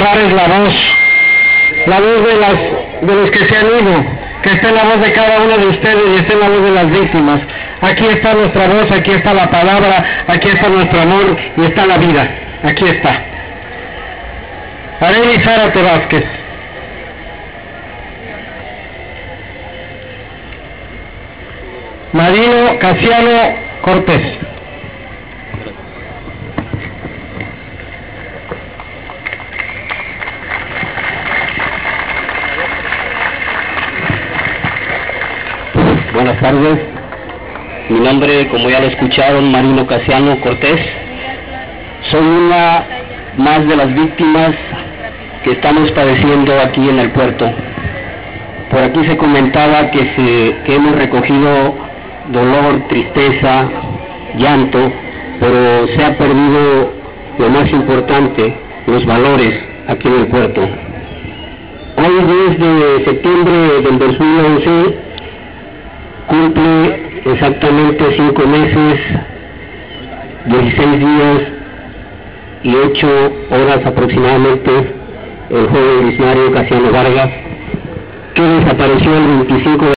cerrar es la voz, la voz de, las, de los que se han ido, que esté la voz de cada uno de ustedes y esté la voz de las víctimas. Aquí está nuestra voz, aquí está la palabra, aquí está nuestro amor y está la vida. Aquí está. Arely Zárate Vázquez. Marino Casiano Cortés. Buenas tardes. Mi nombre, como ya lo escucharon, Marino Casiano Cortés. Soy una más de las víctimas que estamos padeciendo aquí en el puerto. Por aquí se comentaba que, se, hemos recogido dolor, tristeza, llanto, pero se ha perdido lo más importante, los valores aquí en el puerto. Hoy 10 de septiembre del 2011 cumple exactamente 5 meses, 16 días y 8 horas aproximadamente el joven Luis Mario Casiano Vargas, que desapareció el 25 de